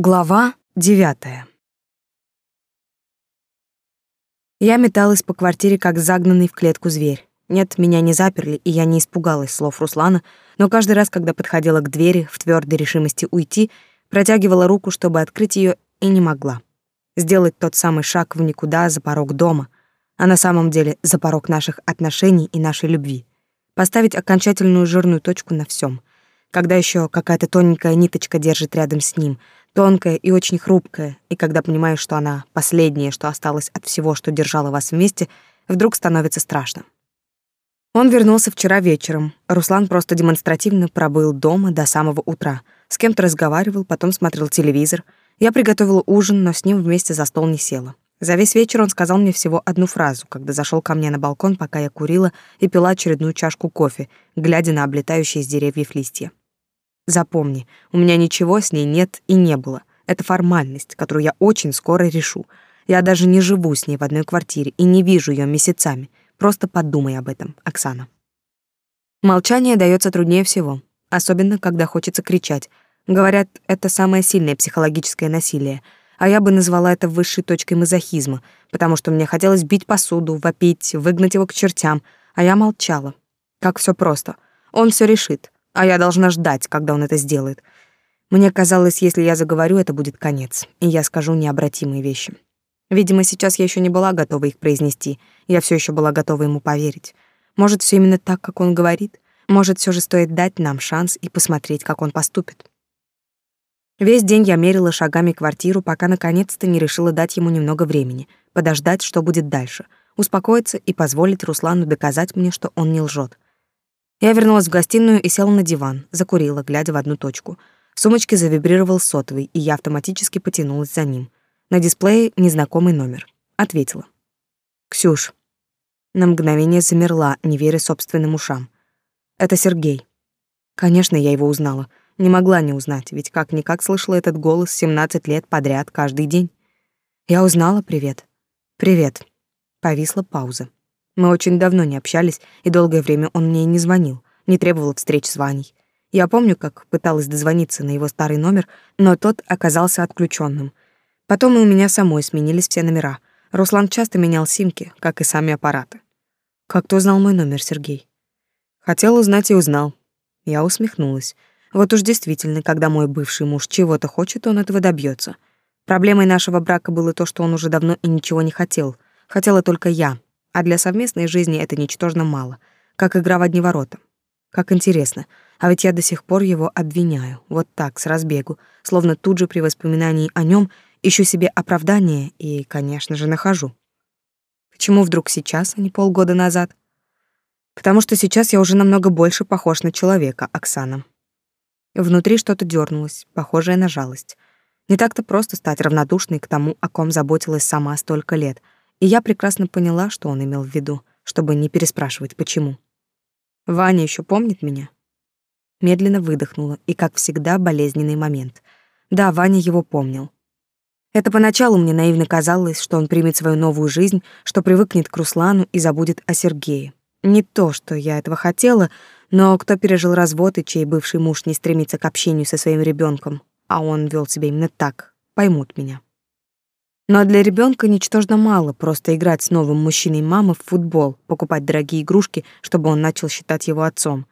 Глава девятая. Я металась по квартире, как загнанный в клетку зверь. Нет, меня не заперли, и я не испугалась слов Руслана, но каждый раз, когда подходила к двери в твердой решимости уйти, протягивала руку, чтобы открыть ее, и не могла. Сделать тот самый шаг в никуда за порог дома, а на самом деле за порог наших отношений и нашей любви. Поставить окончательную жирную точку на всем. Когда еще какая-то тоненькая ниточка держит рядом с ним — тонкая и очень хрупкая, и когда понимаешь, что она последнее, что осталось от всего, что держало вас вместе, вдруг становится страшно. Он вернулся вчера вечером. Руслан просто демонстративно пробыл дома до самого утра. С кем-то разговаривал, потом смотрел телевизор. Я приготовила ужин, но с ним вместе за стол не села. За весь вечер он сказал мне всего одну фразу, когда зашел ко мне на балкон, пока я курила и пила очередную чашку кофе, глядя на облетающие с деревьев листья. Запомни, у меня ничего с ней нет и не было. Это формальность, которую я очень скоро решу. Я даже не живу с ней в одной квартире и не вижу ее месяцами. Просто подумай об этом, Оксана. Молчание дается труднее всего, особенно когда хочется кричать. Говорят, это самое сильное психологическое насилие, а я бы назвала это высшей точкой мазохизма, потому что мне хотелось бить посуду, вопить, выгнать его к чертям, а я молчала. Как все просто. Он все решит а я должна ждать, когда он это сделает. Мне казалось, если я заговорю, это будет конец, и я скажу необратимые вещи. Видимо, сейчас я еще не была готова их произнести, я все еще была готова ему поверить. Может, все именно так, как он говорит? Может, все же стоит дать нам шанс и посмотреть, как он поступит? Весь день я мерила шагами квартиру, пока наконец-то не решила дать ему немного времени, подождать, что будет дальше, успокоиться и позволить Руслану доказать мне, что он не лжет. Я вернулась в гостиную и села на диван, закурила, глядя в одну точку. В сумочке завибрировал сотовый, и я автоматически потянулась за ним. На дисплее незнакомый номер. Ответила. «Ксюш». На мгновение замерла, не веря собственным ушам. «Это Сергей». Конечно, я его узнала. Не могла не узнать, ведь как-никак слышала этот голос 17 лет подряд каждый день. Я узнала «Привет». «Привет». Повисла пауза. Мы очень давно не общались, и долгое время он мне не звонил, не требовал встреч с Ваней. Я помню, как пыталась дозвониться на его старый номер, но тот оказался отключенным. Потом и у меня самой сменились все номера. Руслан часто менял симки, как и сами аппараты. Как ты узнал мой номер, Сергей? Хотел узнать и узнал. Я усмехнулась. Вот уж действительно, когда мой бывший муж чего-то хочет, он этого добьется. Проблемой нашего брака было то, что он уже давно и ничего не хотел. Хотела только я, а для совместной жизни это ничтожно мало, как игра в одни ворота. Как интересно, а ведь я до сих пор его обвиняю, вот так, с разбегу, словно тут же при воспоминании о нем ищу себе оправдание и, конечно же, нахожу. Почему вдруг сейчас, а не полгода назад? Потому что сейчас я уже намного больше похож на человека, Оксана. Внутри что-то дернулось, похожее на жалость. Не так-то просто стать равнодушной к тому, о ком заботилась сама столько лет — и я прекрасно поняла, что он имел в виду, чтобы не переспрашивать, почему. Ваня еще помнит меня? Медленно выдохнула, и, как всегда, болезненный момент. Да, Ваня его помнил. Это поначалу мне наивно казалось, что он примет свою новую жизнь, что привыкнет к Руслану и забудет о Сергее. Не то, что я этого хотела, но кто пережил развод и чей бывший муж не стремится к общению со своим ребенком, а он вел себя именно так, поймут меня. Но для ребенка ничтожно мало просто играть с новым мужчиной мамы в футбол, покупать дорогие игрушки, чтобы он начал считать его отцом.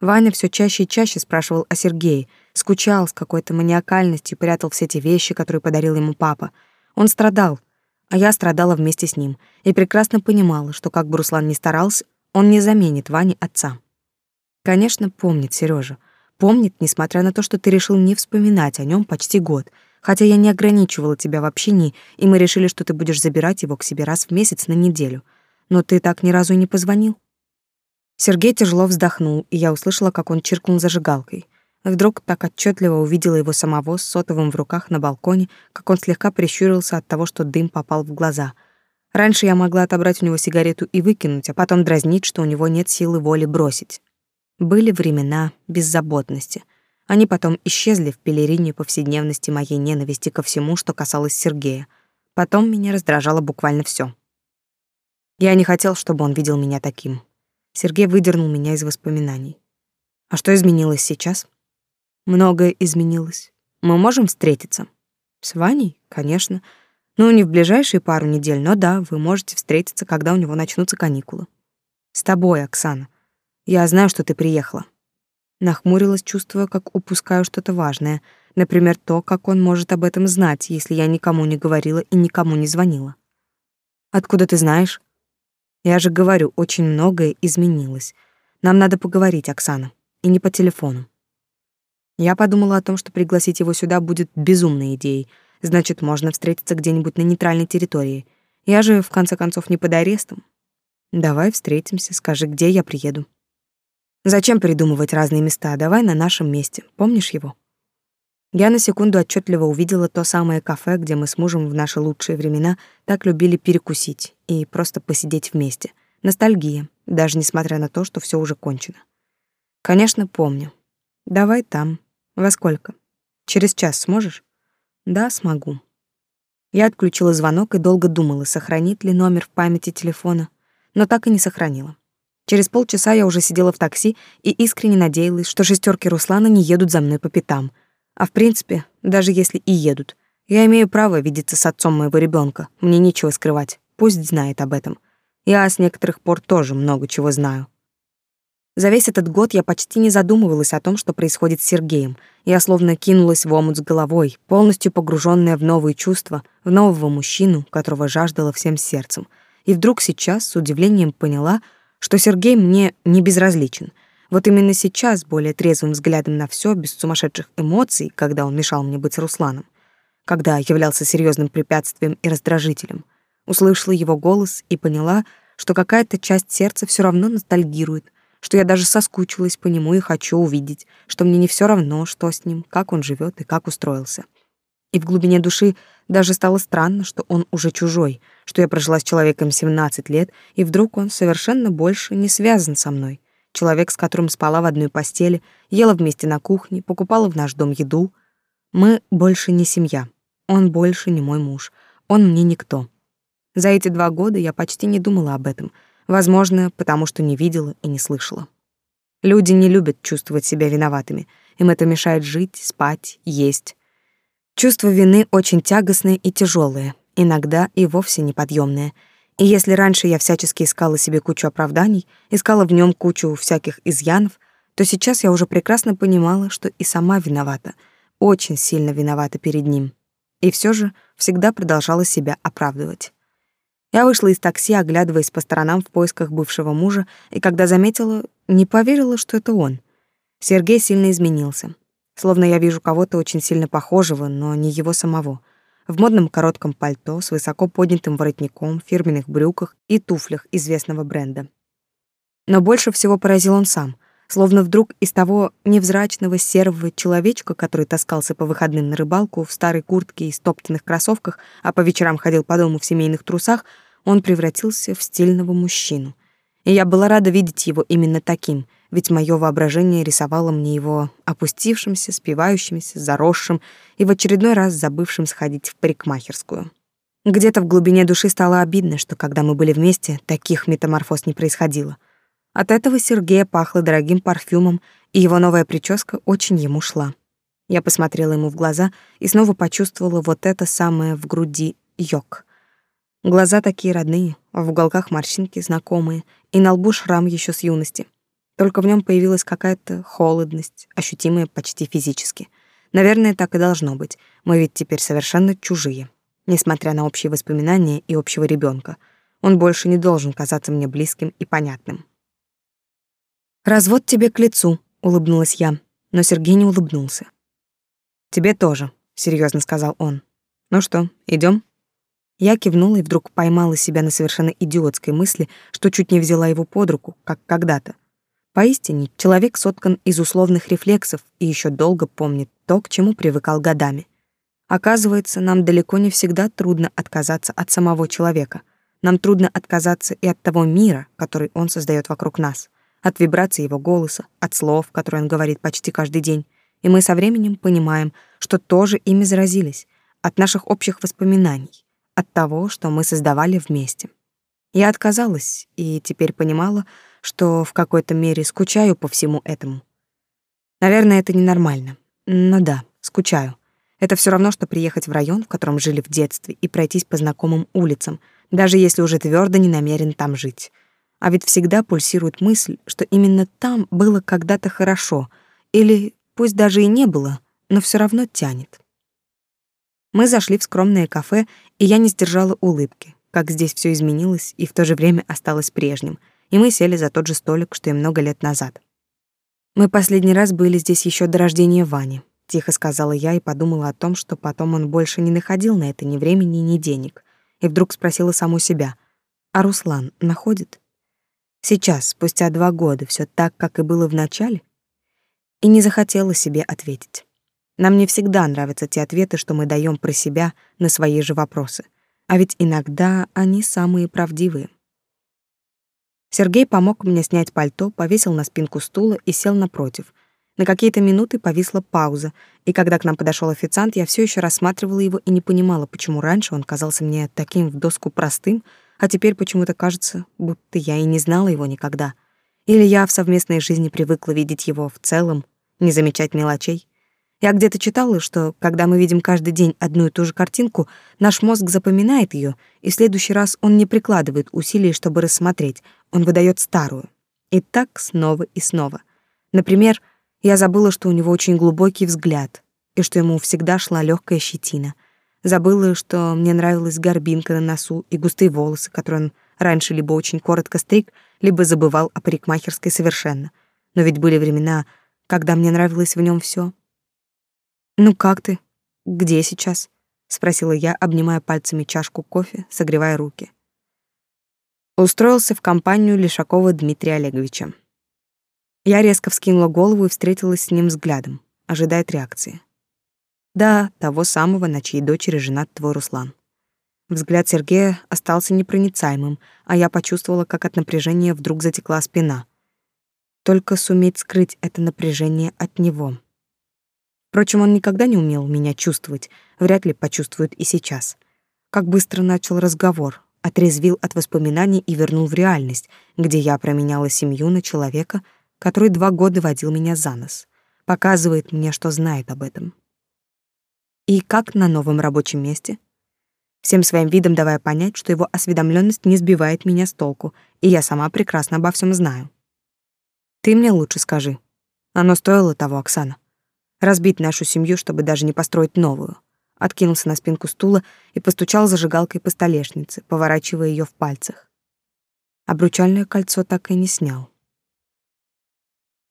Ваня все чаще и чаще спрашивал о Сергее, скучал с какой-то маниакальностью, прятал все те вещи, которые подарил ему папа. Он страдал, а я страдала вместе с ним и прекрасно понимала, что как бы Руслан ни старался, он не заменит Ване отца. Конечно, помнит Сережа, помнит, несмотря на то, что ты решил не вспоминать о нем почти год — хотя я не ограничивала тебя в общении, и мы решили, что ты будешь забирать его к себе раз в месяц на неделю. Но ты так ни разу и не позвонил. Сергей тяжело вздохнул, и я услышала, как он чиркнул зажигалкой. Вдруг так отчетливо увидела его самого с сотовым в руках на балконе, как он слегка прищурился от того, что дым попал в глаза. Раньше я могла отобрать у него сигарету и выкинуть, а потом дразнить, что у него нет силы воли бросить. Были времена беззаботности — они потом исчезли в пелерине повседневности моей ненависти ко всему, что касалось Сергея. Потом меня раздражало буквально все. Я не хотел, чтобы он видел меня таким. Сергей выдернул меня из воспоминаний. А что изменилось сейчас? Многое изменилось. Мы можем встретиться? С Ваней? Конечно. Ну, не в ближайшие пару недель, но да, вы можете встретиться, когда у него начнутся каникулы. С тобой, Оксана. Я знаю, что ты приехала. Нахмурилась, чувствуя, как упускаю что-то важное. Например, то, как он может об этом знать, если я никому не говорила и никому не звонила. Откуда ты знаешь? Я же говорю, очень многое изменилось. Нам надо поговорить, Оксана, и не по телефону. Я подумала о том, что пригласить его сюда будет безумной идеей. Значит, можно встретиться где-нибудь на нейтральной территории. Я же, в конце концов, не под арестом. Давай встретимся, скажи, где я приеду. Зачем придумывать разные места? Давай на нашем месте. Помнишь его? Я на секунду отчетливо увидела то самое кафе, где мы с мужем в наши лучшие времена так любили перекусить и просто посидеть вместе. Ностальгия, даже несмотря на то, что все уже кончено. Конечно, помню. Давай там. Во сколько? Через час сможешь? Да, смогу. Я отключила звонок и долго думала, сохранит ли номер в памяти телефона, но так и не сохранила. Через полчаса я уже сидела в такси и искренне надеялась, что шестерки Руслана не едут за мной по пятам. А в принципе, даже если и едут, я имею право видеться с отцом моего ребенка. Мне нечего скрывать. Пусть знает об этом. Я с некоторых пор тоже много чего знаю. За весь этот год я почти не задумывалась о том, что происходит с Сергеем. Я словно кинулась в омут с головой, полностью погруженная в новые чувства, в нового мужчину, которого жаждала всем сердцем. И вдруг сейчас с удивлением поняла, что Сергей мне не безразличен. Вот именно сейчас, более трезвым взглядом на все, без сумасшедших эмоций, когда он мешал мне быть Русланом, когда являлся серьезным препятствием и раздражителем, услышала его голос и поняла, что какая-то часть сердца все равно ностальгирует, что я даже соскучилась по нему и хочу увидеть, что мне не все равно, что с ним, как он живет и как устроился. И в глубине души даже стало странно, что он уже чужой, что я прожила с человеком 17 лет, и вдруг он совершенно больше не связан со мной. Человек, с которым спала в одной постели, ела вместе на кухне, покупала в наш дом еду. Мы больше не семья. Он больше не мой муж. Он мне никто. За эти два года я почти не думала об этом — Возможно, потому что не видела и не слышала. Люди не любят чувствовать себя виноватыми. Им это мешает жить, спать, есть. Чувство вины очень тягостное и тяжелое, иногда и вовсе неподъемное. И если раньше я всячески искала себе кучу оправданий, искала в нем кучу всяких изъянов, то сейчас я уже прекрасно понимала, что и сама виновата, очень сильно виновата перед ним. И все же всегда продолжала себя оправдывать. Я вышла из такси, оглядываясь по сторонам в поисках бывшего мужа, и когда заметила, не поверила, что это он. Сергей сильно изменился. Словно я вижу кого-то очень сильно похожего, но не его самого. В модном коротком пальто с высоко поднятым воротником, фирменных брюках и туфлях известного бренда. Но больше всего поразил он сам словно вдруг из того невзрачного серого человечка, который таскался по выходным на рыбалку в старой куртке и стоптанных кроссовках, а по вечерам ходил по дому в семейных трусах, он превратился в стильного мужчину. И я была рада видеть его именно таким, ведь мое воображение рисовало мне его опустившимся, спивающимся, заросшим и в очередной раз забывшим сходить в парикмахерскую. Где-то в глубине души стало обидно, что когда мы были вместе, таких метаморфоз не происходило — от этого Сергея пахло дорогим парфюмом, и его новая прическа очень ему шла. Я посмотрела ему в глаза и снова почувствовала вот это самое в груди йог. Глаза такие родные, в уголках морщинки знакомые, и на лбу шрам еще с юности. Только в нем появилась какая-то холодность, ощутимая почти физически. Наверное, так и должно быть. Мы ведь теперь совершенно чужие. Несмотря на общие воспоминания и общего ребенка, он больше не должен казаться мне близким и понятным. Развод тебе к лицу, улыбнулась я, но Сергей не улыбнулся. Тебе тоже, серьезно сказал он. Ну что, идем? Я кивнула и вдруг поймала себя на совершенно идиотской мысли, что чуть не взяла его под руку, как когда-то. Поистине, человек соткан из условных рефлексов и еще долго помнит то, к чему привыкал годами. Оказывается, нам далеко не всегда трудно отказаться от самого человека. Нам трудно отказаться и от того мира, который он создает вокруг нас от вибрации его голоса, от слов, которые он говорит почти каждый день. И мы со временем понимаем, что тоже ими заразились, от наших общих воспоминаний, от того, что мы создавали вместе. Я отказалась и теперь понимала, что в какой-то мере скучаю по всему этому. Наверное, это ненормально. Но да, скучаю. Это все равно, что приехать в район, в котором жили в детстве, и пройтись по знакомым улицам, даже если уже твердо не намерен там жить. А ведь всегда пульсирует мысль, что именно там было когда-то хорошо, или пусть даже и не было, но все равно тянет. Мы зашли в скромное кафе, и я не сдержала улыбки, как здесь все изменилось и в то же время осталось прежним, и мы сели за тот же столик, что и много лет назад. Мы последний раз были здесь еще до рождения Вани, тихо сказала я и подумала о том, что потом он больше не находил на это ни времени, ни денег, и вдруг спросила саму себя: "А Руслан находит?" Сейчас, спустя два года, все так, как и было в начале? И не захотела себе ответить. Нам не всегда нравятся те ответы, что мы даем про себя на свои же вопросы. А ведь иногда они самые правдивые. Сергей помог мне снять пальто, повесил на спинку стула и сел напротив. На какие-то минуты повисла пауза, и когда к нам подошел официант, я все еще рассматривала его и не понимала, почему раньше он казался мне таким в доску простым, а теперь почему-то кажется, будто я и не знала его никогда. Или я в совместной жизни привыкла видеть его в целом, не замечать мелочей. Я где-то читала, что когда мы видим каждый день одну и ту же картинку, наш мозг запоминает ее, и в следующий раз он не прикладывает усилий, чтобы рассмотреть, он выдает старую. И так снова и снова. Например, я забыла, что у него очень глубокий взгляд, и что ему всегда шла легкая щетина. Забыла, что мне нравилась горбинка на носу и густые волосы, которые он раньше либо очень коротко стриг, либо забывал о парикмахерской совершенно. Но ведь были времена, когда мне нравилось в нем все. «Ну как ты? Где сейчас?» — спросила я, обнимая пальцами чашку кофе, согревая руки. Устроился в компанию Лишакова Дмитрия Олеговича. Я резко вскинула голову и встретилась с ним взглядом, ожидая реакции. Да, того самого, на чьей дочери женат твой Руслан. Взгляд Сергея остался непроницаемым, а я почувствовала, как от напряжения вдруг затекла спина. Только суметь скрыть это напряжение от него — Впрочем, он никогда не умел меня чувствовать, вряд ли почувствует и сейчас. Как быстро начал разговор, отрезвил от воспоминаний и вернул в реальность, где я променяла семью на человека, который два года водил меня за нос, показывает мне, что знает об этом. И как на новом рабочем месте? Всем своим видом давая понять, что его осведомленность не сбивает меня с толку, и я сама прекрасно обо всем знаю. Ты мне лучше скажи. Оно стоило того, Оксана разбить нашу семью, чтобы даже не построить новую. Откинулся на спинку стула и постучал зажигалкой по столешнице, поворачивая ее в пальцах. Обручальное кольцо так и не снял.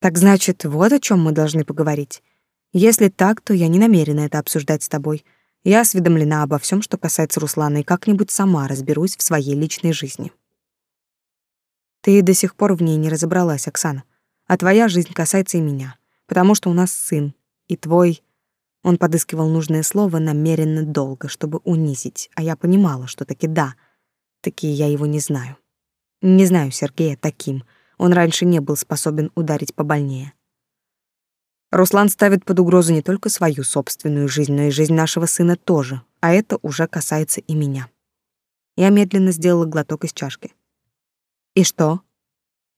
Так значит, вот о чем мы должны поговорить. Если так, то я не намерена это обсуждать с тобой. Я осведомлена обо всем, что касается Руслана, и как-нибудь сама разберусь в своей личной жизни. Ты до сих пор в ней не разобралась, Оксана. А твоя жизнь касается и меня, потому что у нас сын, и твой... Он подыскивал нужное слово намеренно долго, чтобы унизить, а я понимала, что таки да, таки я его не знаю. Не знаю Сергея таким. Он раньше не был способен ударить побольнее. Руслан ставит под угрозу не только свою собственную жизнь, но и жизнь нашего сына тоже, а это уже касается и меня. Я медленно сделала глоток из чашки. И что?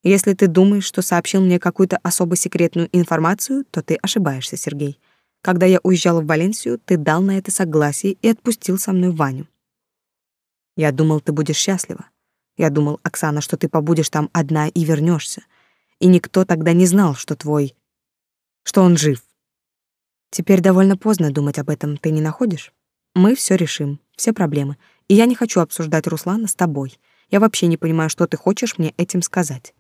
Если ты думаешь, что сообщил мне какую-то особо секретную информацию, то ты ошибаешься, Сергей. Когда я уезжала в Валенсию, ты дал на это согласие и отпустил со мной Ваню. Я думал, ты будешь счастлива. Я думал, Оксана, что ты побудешь там одна и вернешься. И никто тогда не знал, что твой... что он жив. Теперь довольно поздно думать об этом, ты не находишь? Мы все решим, все проблемы. И я не хочу обсуждать Руслана с тобой. Я вообще не понимаю, что ты хочешь мне этим сказать.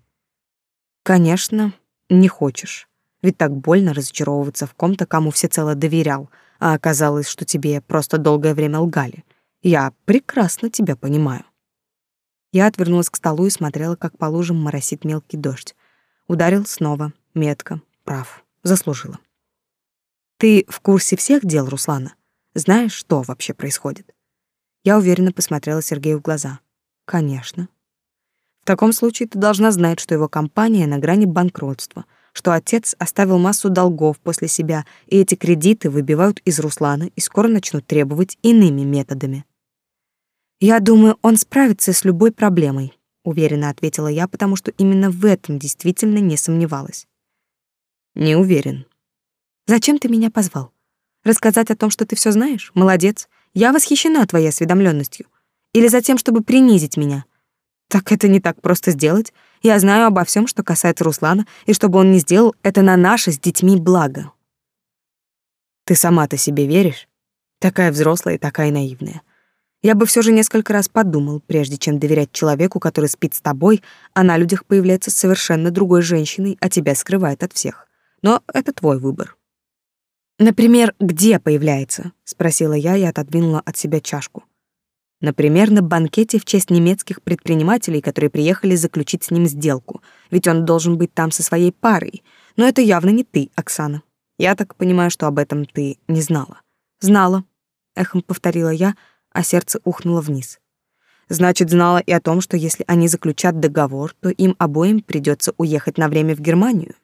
Конечно, не хочешь. Ведь так больно разочаровываться в ком-то, кому всецело доверял, а оказалось, что тебе просто долгое время лгали. Я прекрасно тебя понимаю. Я отвернулась к столу и смотрела, как по лужам моросит мелкий дождь. Ударил снова, метко, прав, заслужила. Ты в курсе всех дел Руслана? Знаешь, что вообще происходит? Я уверенно посмотрела Сергею в глаза. Конечно. В таком случае ты должна знать, что его компания на грани банкротства, что отец оставил массу долгов после себя, и эти кредиты выбивают из Руслана и скоро начнут требовать иными методами. Я думаю, он справится с любой проблемой, уверенно ответила я, потому что именно в этом действительно не сомневалась. Не уверен. Зачем ты меня позвал? Рассказать о том, что ты все знаешь? Молодец. Я восхищена твоей осведомленностью. Или за тем, чтобы принизить меня? Так это не так просто сделать. Я знаю обо всем, что касается Руслана, и чтобы он не сделал, это на наше с детьми благо. Ты сама-то себе веришь? Такая взрослая и такая наивная. Я бы все же несколько раз подумал, прежде чем доверять человеку, который спит с тобой, а на людях появляется совершенно другой женщиной, а тебя скрывает от всех. Но это твой выбор. Например, где появляется? спросила я и отодвинула от себя чашку. Например, на банкете в честь немецких предпринимателей, которые приехали заключить с ним сделку, ведь он должен быть там со своей парой. Но это явно не ты, Оксана. Я так понимаю, что об этом ты не знала. Знала, эхом повторила я, а сердце ухнуло вниз. Значит, знала и о том, что если они заключат договор, то им обоим придется уехать на время в Германию.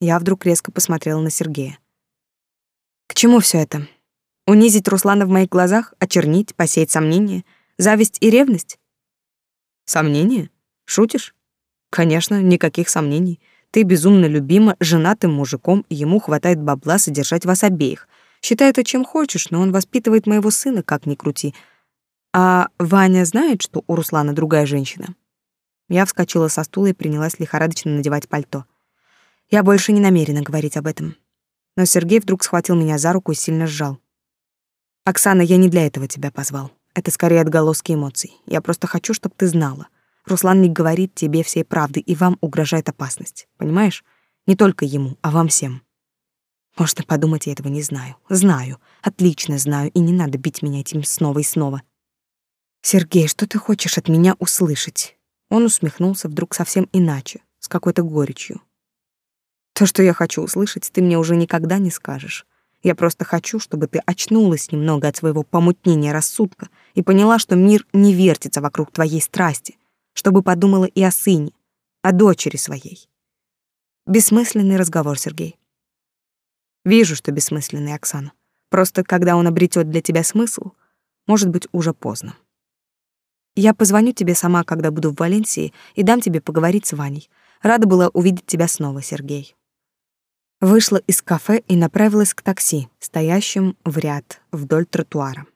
Я вдруг резко посмотрела на Сергея. К чему все это? Унизить Руслана в моих глазах, очернить, посеять сомнения, зависть и ревность? Сомнения? Шутишь? Конечно, никаких сомнений. Ты безумно любима женатым мужиком, и ему хватает бабла содержать вас обеих. Считай это чем хочешь, но он воспитывает моего сына, как ни крути. А Ваня знает, что у Руслана другая женщина? Я вскочила со стула и принялась лихорадочно надевать пальто. Я больше не намерена говорить об этом. Но Сергей вдруг схватил меня за руку и сильно сжал. «Оксана, я не для этого тебя позвал. Это скорее отголоски эмоций. Я просто хочу, чтобы ты знала. Руслан не говорит тебе всей правды, и вам угрожает опасность. Понимаешь? Не только ему, а вам всем. Можно подумать, я этого не знаю. Знаю. Отлично знаю, и не надо бить меня этим снова и снова. Сергей, что ты хочешь от меня услышать? Он усмехнулся вдруг совсем иначе, с какой-то горечью. То, что я хочу услышать, ты мне уже никогда не скажешь. Я просто хочу, чтобы ты очнулась немного от своего помутнения рассудка и поняла, что мир не вертится вокруг твоей страсти, чтобы подумала и о сыне, о дочери своей. Бессмысленный разговор, Сергей. Вижу, что бессмысленный, Оксана. Просто когда он обретет для тебя смысл, может быть, уже поздно. Я позвоню тебе сама, когда буду в Валенсии, и дам тебе поговорить с Ваней. Рада была увидеть тебя снова, Сергей. Вышла из кафе и направилась к такси, стоящим в ряд вдоль тротуара.